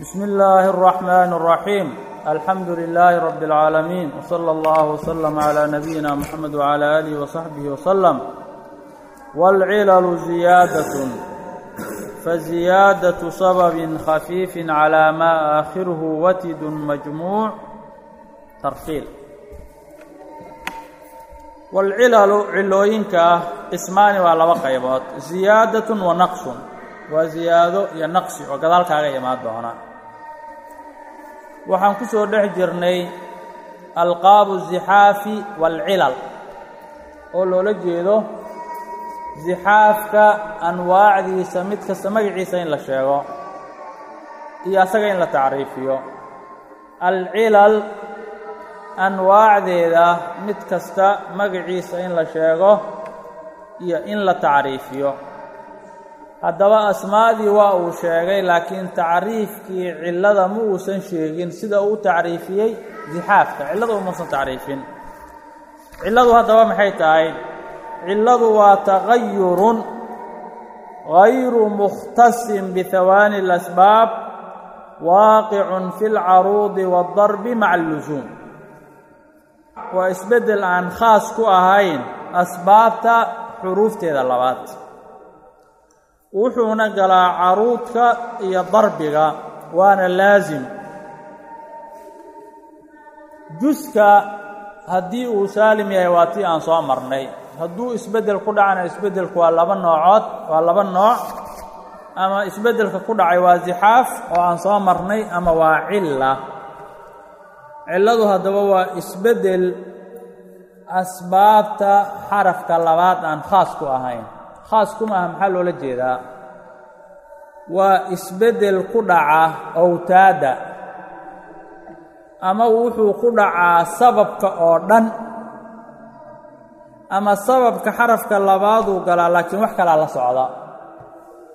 بسم الله الرحمن الرحيم الحمد لله رب العالمين وصلى الله وسلم على نبينا محمد وعلى آله وصحبه وسلم والعلل زيادة فزيادة سبب خفيف على ما آخره وتد مجموع ترقيل والعلل cilooyinka ah qismaani waa laba qaybood زiyaadaة wa naqص waa ziyaado iyo naqsi oo gadaal kaaga imaan doona waxaan ku soo dhex jirnay alqaabu zixaafi waalcilal oo loola jeedo zixaafka anwaacdiisa mid kasta magiciisa in la sheego iyo asaga in la tacriifiyo. Alcilal anwaacdeeda mid kasta magiciisa in la sheego iyo in la tacriifiyo haddaba asmaadii waa uu sheegay laakiin tacriifkii cillada ma uusan sheegin sida uu tacriifiyey zixaafka. Cillada umausan tacriifin. Cilladu haddaba maxay tahay? Cilladu waa taqayurun gayru mukhtasin bihawaani اlasbaab waaqicun fi lcaruudi waadarbi maca allusuum waa isbeddel aan khaas ku ahayn asbaabta xuruufteeda labaad wuxuuna galaa caruudka iyo darbiga waana laasim juska haddii uu saalim yahay waa tii aan soo marnay. Hadduu isbeddel ku dhacana isbeddelku waa laba noocood waa laba nooc. Ama isbeddelka ku dhacay waa zixaaf oo aan soo marnay ama waa cilla. Cilladu haddaba waa isbeddel asbaabta xarafka labaad aan khaas ku ahayn khaas ku maaha maxaa loola jeedaa? Waa isbeddel ku dhaca owtaadda ama wuxuu ku dhacaa sababka oo dhan ama sababka xarafka labaaduu galaa laakiin wax kalaa la socda.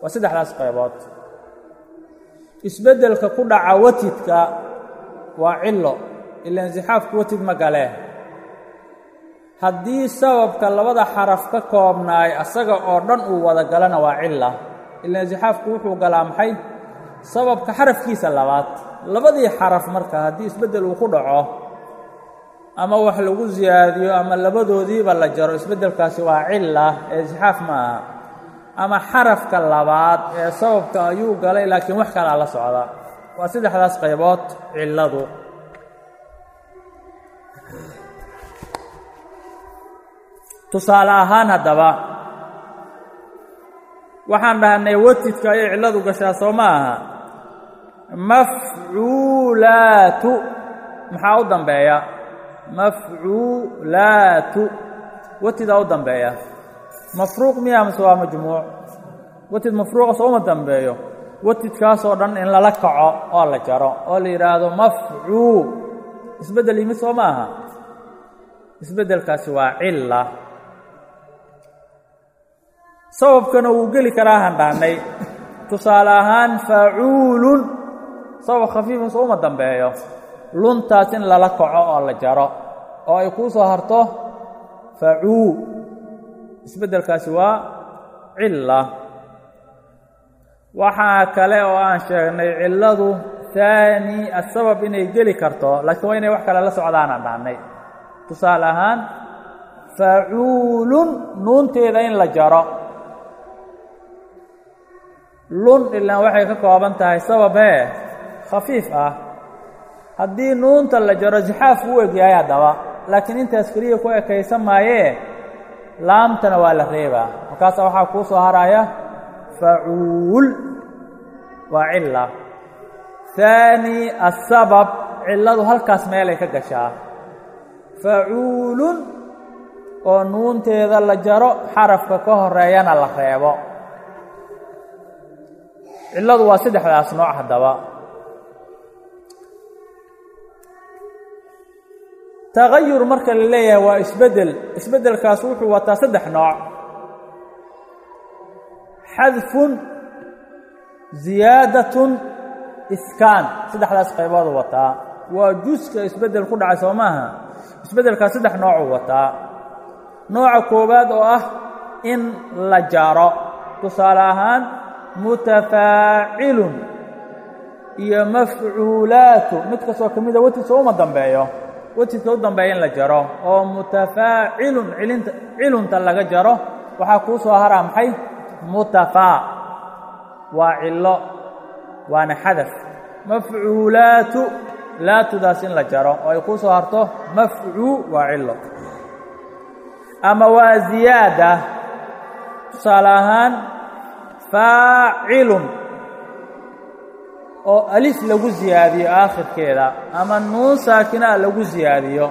Waa saddexdaas qaybood. Isbeddelka ku dhaca watidka waa cillo ila insixaafku watid ma galee haddii sababka labada xaraf ka koobnaay asaga oo dhan uu wada galana waa cilla. Ila insixaafku wuxuu galaa maxay? Sababka xarafkiisa labaad. Labadii xaraf marka haddii isbeddel uu ku dhaco ama wax lagu siyaadiyo ama labadoodiiba la jaro isbeddelkaasi waa cilla ee insixaaf ma aha. Ama xarafka labaad ee sababka ayuu galay laakiin wax kalaa la socda waa saddexdaas qaybood cilladu tusaale ahaan haddaba waxaan dhahnay watidka ayay cilladu gashaa soo ma aha. Mafcuulaatu maxaa u dambeeya? Mafcuulaatu watidaa u dambeeya. Mafruuq miya mase waa majmuuc? Watid mafruuqa sooma dambeeyo. Watidkaasoo dhan in lala kaco oo la jaro oo la yidhaahdo mafcuu. Isbeddel yimid soo ma aha. Isbeddelkaasi waa cilla sababkana wuu geli karaa handhaannay tusaale ahaan facuulun. Sabab khafiifun souma dambeeyo. Luntaas in lala kaco oo la jaro. Oo ay kuu soo harto facuu isbeddelkaasi waa cilla. Waxaa kale oo aan sheegnay cilladu haani asabab inay geli karto laakiin waa inay wax kale la socdaanaan dhahnay. Tusaale ahaan facuulun nuunteeda in la jaro lun ilaan waxay ka kooban tahay sababee khafiif ah. Haddii nuunta la jaro zixaaf u egyahay haddaba. Laakiin intaas keliya ku ekaysan maayee laamtana waa la reebaa markaasa waxaa kuu soo haraya facuul waa cilla. Haani asabab cilladu halkaas meelay ka gashaa. Facuulun oo nuunteeda la jaro xarafka ka horeeyana la reebo cilladu waa saddexdaas nooc haddaba. Tagayur marka la leeyahay waa isbeddel. Isbeddelkaas wuxuu wataa saddex nooc. Xadfun ziyaadatun iskaan. Saddexdaas qayboodu wataa. Waa juska isbeddel ku dhacay soo maaha. Isbeddelkaas saddex noocuu wataa. Nooca koowaad oo ah in la jaro tusaale ahaan mutafaacilun iyo mafcuulaatu. Mid kastoo ka mida wetidka uma dambeeyo wetidka u dambeeya in la jaro oo mutafaacilun cilinta cilunta laga jaro waxaa kuu soo haraa maxay? Mutafaa waa cillo waana xadaf. Mafcuulaatu laatudaas in la jaro oo ay kuu soo harto mafcuu waa cillo. Ama waa ziyaada tusaale ahaan faacilun oo alif lagu ziyaadiyo aakhirkeeda ama nuun saakina a lagu ziyaadiyo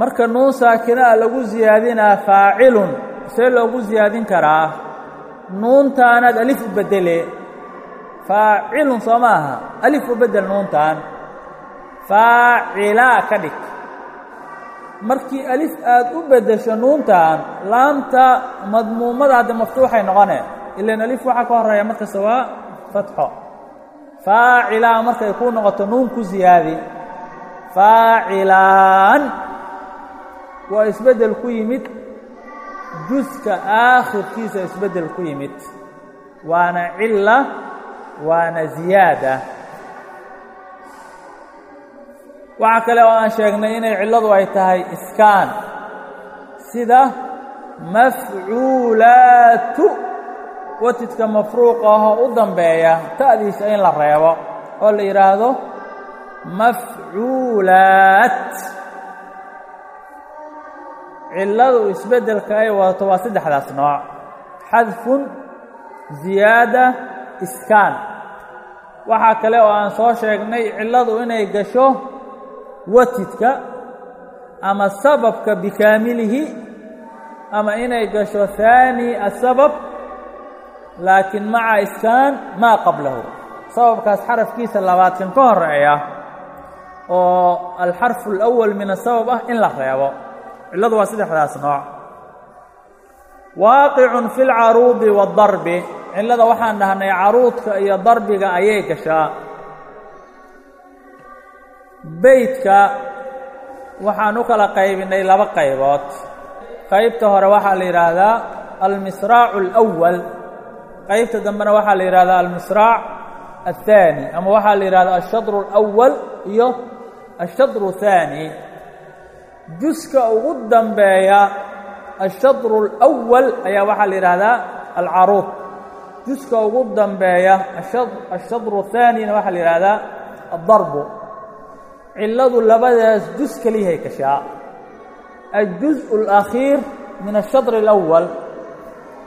marka nuun saakina a lagu ziyaadinaa faacilun see loogu ziyaadin karaa nuuntaanaad alif u beddele faacilun soo ma aha alif u beddel nuuntaan faacilaa ka dhig markii alif aad u beddesho nuuntan laamta madmuumada hadda maftuuxay noqone. Ilan alif waxaa ka horreeya markasta waa fatxo. Faacilaa markay kuu noqoto nuun ku ziyaadi. Faacilaan waa isbeddel ku yimid. Juska aakhirkiisa isbeddel ku yimid. Waana cilla waana ziyaada waxaa kale oo aan sheegnay inay cilladu ay tahay iskaan. Sida mafcuulaatu watidka mafruuqa ahoo u dambeeya ta'diisa in la reebo oo la yidhaahdo mafcuulaat. Cilladu isbeddelka ay wadato waa saddexdaas nooc. Xadfun ziyaada iskaan. Waxaa kale oo aan soo sheegnay cilladu inay gasho watidka ama sababka bikaamilihi ama inay gasho haani asabab laakiin maca iskaan maa qablahu. Sababkaas xarafkiisa labaadkan ka horreeya oo alxarfu alawal min asabab ah in la reebo. Cilladu waa saddexdaas nooc. Waaqicun fi lcaruudi waadarbi cillada waxaan dhahnay caruudka iyo darbiga ayay gashaa beydka waxaan u kala qaybinnay laba qaybood. Qaybta hore waxaa la yidhaahdaa almisraacu alawal qaybta dambena waxaa la yidhahdaa almisraac athaani ama waxaa la yidhahdaa alshadru alawal iyo ashadru athaani juska ugu dambeeya ashadru alawal ayaa waxaa la yidhaahdaa alcaruud juska ugu dambeeya ashadru athaanina waxaa la yidhaahdaa addarbu cilladu labadaas jus keliyahay gashaa الجuزء الأkhiir min الshadr الأwal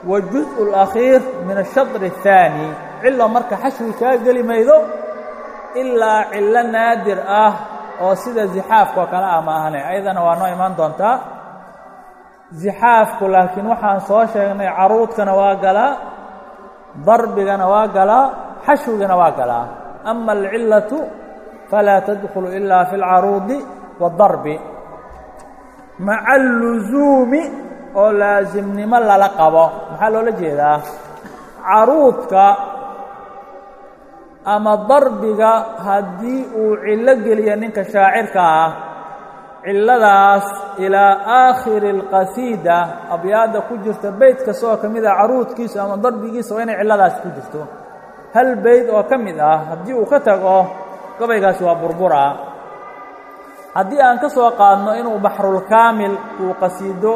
waالجuزء الأkhiir min الshadr الثaanي cilo marka xashwi kaa geli maydo ilaa cillo naadir ah oo sida zixaafka oo kale ah ma ahane ayadana waa noo imaan doontaa zixaafku laakiin waxaan soo sheegnay caruudkana waa galaa darbigana waa galaa xashwigana waa galaa ama alcilaةu falaa tadkhulu ilaa fi اlcaruudi wadarbi maca alluzuumi oo laasimnimo lala qabo maxaa loola jeedaa caruudka ama darbiga haddii uu cillo geliyo ninka shaacirka ah cilladaas ilaa aakhiri اlqasiida abyaadda ku jirta beyt kastoo ka mid ah caruudkiisu ama darbigiisa waa inay cilladaas ku jirto hal beyd oo ka mid ah haddii uu ka tago gabaygaasi waa burbura. Haddii aan ka soo qaadno inuu baxrulkaamil uu qasiido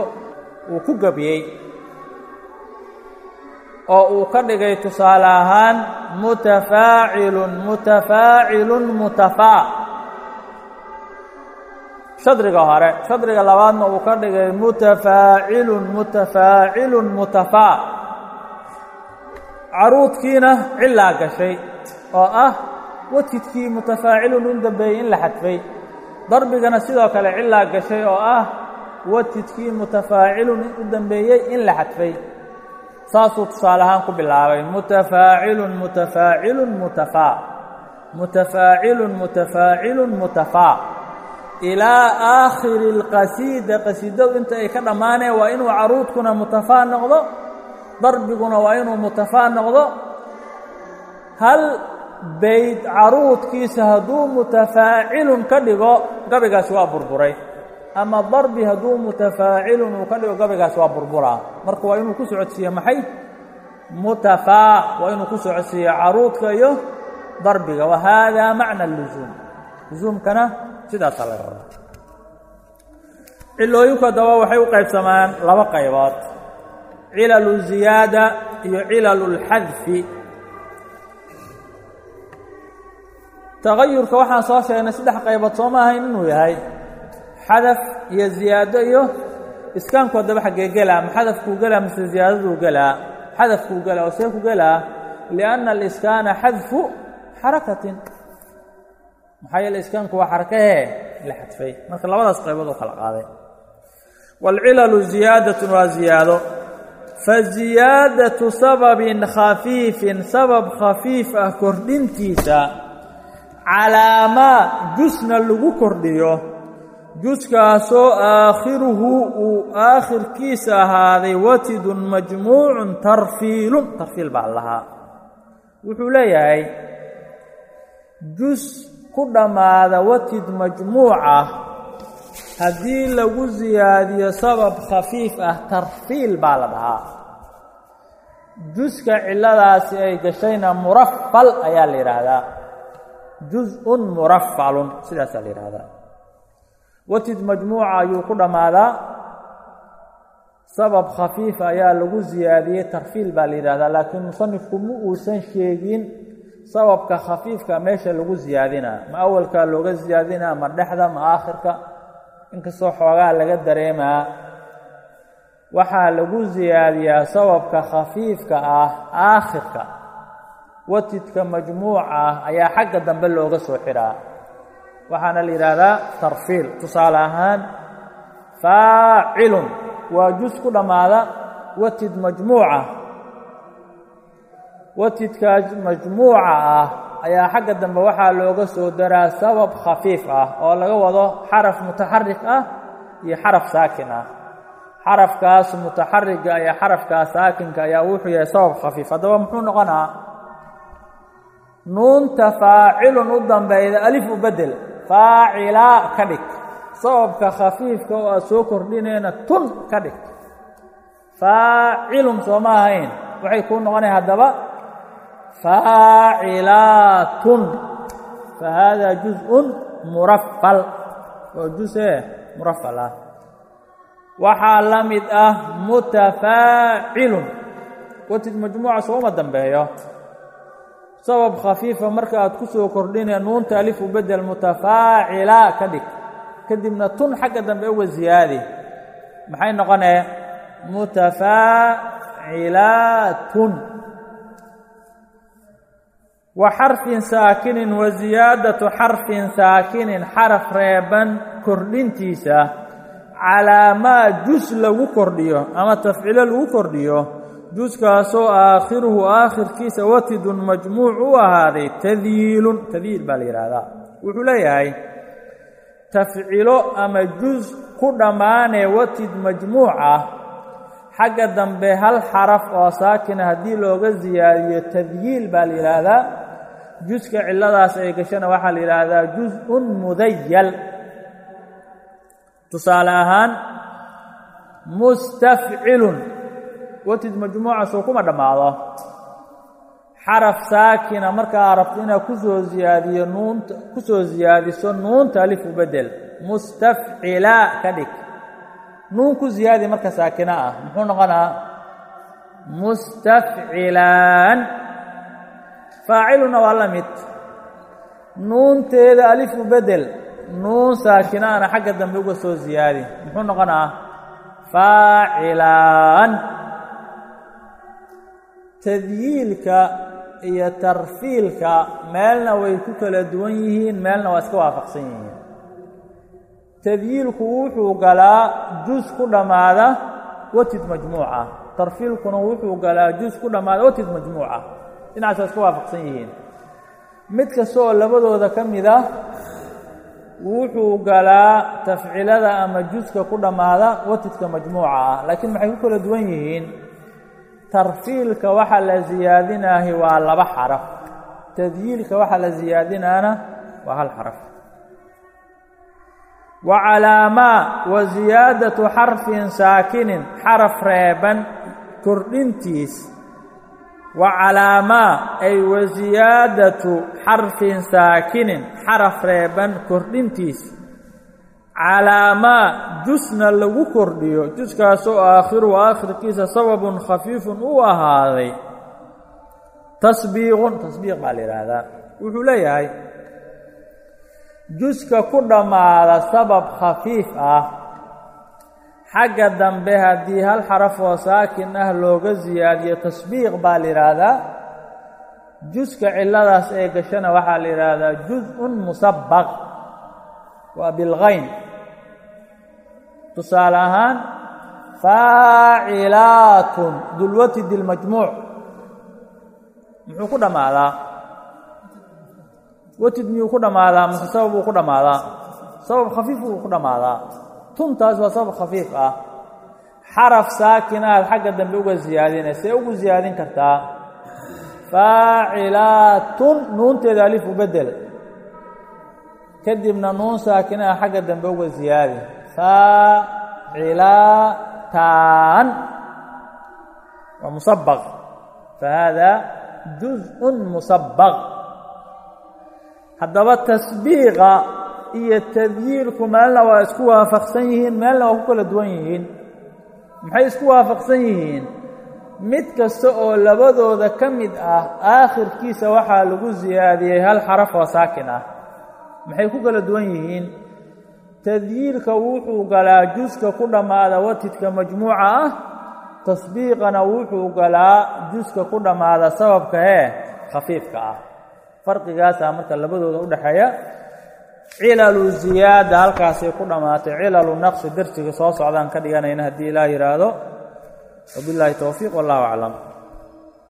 uu ku gebiyey oo uu ka dhigay tusaale ahaan mutafaacilun mutafaacilun mutafaa. Shadriga hore shadriga labaadna uu ka dhigay mutafaacilun mutafaacilun mutafaa. Caruudkiina cilaa gashay oo ah watidkii mutafaacilun u dambeeyey in la xadfay. Darbigana sidoo kale cilaa gashay oo ah watidkii mutafaacilun u dambeeyey in la xadfay. Saasuu tusaale ahaan ku bilaabay mutafaacilun mutafaacilun mutafaa mutafaacilun mutafaacilun mutafaa ilaa aakhiri اlqasiida qasiidadu inta ay ka dhammaaneen waa inuu caruudkuna mutafaa noqdo darbiguna waa inuu mutafaa noqdo. Hal bayd caruudkiisa hadduu mutafaacilun ka dhigo gabaygaasi waa burburay. Ama darbi hadduu mutafaacilun uu ka dhigo gabaygaasi waa burburaa marka waa inuu ku socodsiiye maxay? Mutafaa waa inuu ku socodsiiyo caruudka iyo darbiga. Wa haadaa macna lusuum lusuumkana sidaasaa laga rabaa cilooyinku haddaba waxay u qaybsamaan laba qaybood. Cilalu ziyaada iyo cilalu اlxadfi tagayurka waxaan soo sheegnay saddex qaybood soo ma ahayn inuu yahay xadaf iyo ziyaado iyo iskaanku haddaba xaggee gelaa ma xadafkuu gelaa mise ziyaadaduu gelaa xadafkuu gelaa oo see ku gelaa lianna aliskaana xadfu xarakatin. Maxaa yeele iskaanku waa xarakahee la xadfay. Marka labadaas qaybood oo kala qaaday. Waalcilalu ziyaadatun waa ziyaado. Faziyaadatu sababin khafiifin sabab khafiif ah kordhintiisa calaamaa jusna lagu kordhiyo. Juskaasoo aakhiruhu uu aakhirkiisa ahaaday watidun majmuucun tarfiilun. Tarfiil baa lahaa. Wuxuu leeyahay jus ku dhammaada watid majmuuca haddii lagu siyaadiyo sabab khafiif ah tarfiil baa la dhahaa. Juska cilladaasi ay gashayna murafal ayaa la yidhaahdaa juz-un murafalun sidaasaa la yidhaahdaa watid majmuuca ayuu ku dhammaadaa. Sabab khafiifa ayaa lagu siyaadiyey tarfiil baa la yidhahdaa laakiin musanifku ma uusan sheegin sababka khafiifka meesha lagu siyaadinaa ma awalkaa looga siyaadinaa ma dhexda ma aakhirka. Inkastoo xoogaa laga dareemaa. Waxaa lagu siyaadiyaa sababka khafiifka ah aakhirka watidka majmuuca ah ayaa xagga dambe looga soo xiraa. Waxaana la yidhaahdaa tarfiil. Tusaale ahaan faacilun waa jus ku dhammaada watid majmuuca. Watidkaas majmuuca ah ayaa xagga dambe waxaa looga soo daraa sabab khafiif ah oo laga wado xaraf mutaxarik ah iyo xaraf saakin ah. Xarafkaas mutaxariga iyo xarafkaas saakinka ayaa wuxuu yahay sabab khafiif. Haddaba muxuu noqonaa nuunta faacilun u dambayda alif u bedel faacilaa ka dhig. Sababka khafiifka oo aad soo kordhinayna tun ka dhig. Faacilun soo ma ahayn. Waxay kuu noqonaya haddaba faacilaatun fa haadaa juz-un murafal oo juse murafal ah. Waxaa la mid ah mutafaacilun. Watid majmuuca sooma dambeeyo sabab khafiifa marka aad ku soo kordhinaya nuunta alifu bedel mutafaacila ka dhig. Kadibna tun xagga dambe uga ziyaadi. Maxay noqonee mutafaacilaatun. Wa xarfin saakinin wa ziyaadatu xarfin saakinin xaraf reeban kordhintiisa calaa maa jus lagu kordhiyo ama tafcilo lagu kordhiyo juskaasoo aakhiruhu aakhirkiisa watidun majmuuc u ahaaday tadyiilun tadyiil baa la yidhaahdaa. Wuxuu leeyahay tafcilo ama jus ku dhammaanee watid majmuuc ah xagga dambe hal xaraf oo saakina haddii looga siyaadiyo tadyiil baa la yidhaahdaa. Juska cilladaas ay gashana waxaa la yidhaahdaa jus-un mudayal tusaale ahaan mustafcilun watid majmuuca soo kuma dhammaado xaraf saakina markaa rabto inaad ku soo ziyaadiyo nuunta ku soo siyaadiso nuunta alifu bedel mustafcilaa ka dhig. Nuun ku ziyaadi marka saakina ah. Muxuu noqonaa? Mustafcilaan. Faaciluna waa la mid. Nuunteeda alifu bedel nuun saakinaana xagga dambe uga soo ziyaadi. Muxuu noqonaa? Faacilaan tadyiilka iyo tarfiilka meelna way ku kala duwan yihiin meelna waa iska waafaqsan yihiin. Tadyiilku wuxuu galaa jus ku dhammaada watid majmuuca. Tarfiilkuna wuxuu galaa jus ku dhammaada watid majmuuca. Dhinacaas waa iska waafaqsan yihiin. Mid kasta oo labadooda ka mid ah wuxuu galaa tafcilada ama juska ku dhammaada watidka majmuuca. Ah laakiin maxay ku kala duwan yihiin tarfiilka waxaa la siyaadinaahi waa laba xaraf. Tadyiilka waxaa la siyaadinaana waa hal xaraf. Wa calaamaa wa siyaadatu xarfin saakinin xaraf reeban kordhintiis. Wa calaamaa ay wa siyaadatu xarfin saakinin xaraf reeban kordhintiisa calaamaa jusna lagu kordhiyo juskaasoo aakhiru aakhirkiisa sababun khafiifun u ahaaday. Tasbiiqun tasbiiq baa la yidhaahdaa. Wuxuu leeyahay juska ku dhammaada sabab khafiif ah. Xagga dambe haddii hal xaraf oo saakin ah looga siyaadiyo tasbiiq baa la yidhaahdaa. Juska cilladaas ee gashana waxaa la yidhaahdaa juz-un musabaq waa bilgayn tusaale ahaan faacilaatun dulwatidi lmajmuuc muxuu ku dhammaadaa watid miyuu ku dhammaadaa mase sabab uu ku dhammaadaa sabab khafiif uu ku dhammaadaa tuntaas waa sabab khafiif ah. Xaraf saakin aad xagga dambe uga siyaadina see ugu siyaadin kartaa. Faacilaatun nuunteeda alif u bedel kadibna nuun saakin ah xagga dambe uga siyaadi faacilaatan waa musabaq fahada juz-un musabaq haddaba tasbiiqa iyo tadyiirku meelna waa isku waafaqsan yihiin meelna waa ku kala duwan yihiin. Maxay isku waafaqsan yihiin? Mid kasta oo labadooda ka mid ah aakhirkiisa waxaa lagu siyaadiyey hal xaraf oo saakin ah. Maxay ku kala duwan yihiin tadyiirka wuxuu galaa juska ku dhammaada watidka majmuuca ah tasbiiqana wuxuu galaa juska ku dhammaada sababka hee khafiifka ah. Farqigaasaa marka labadooda u dhexeeya cilalu ziyaada halkaasay ku dhammaatay cilalu naqsi darsiga soo socdaan ka dhiganayna haddii ilaah yidhaahdo wabilaahi towfiiq wallahu aclam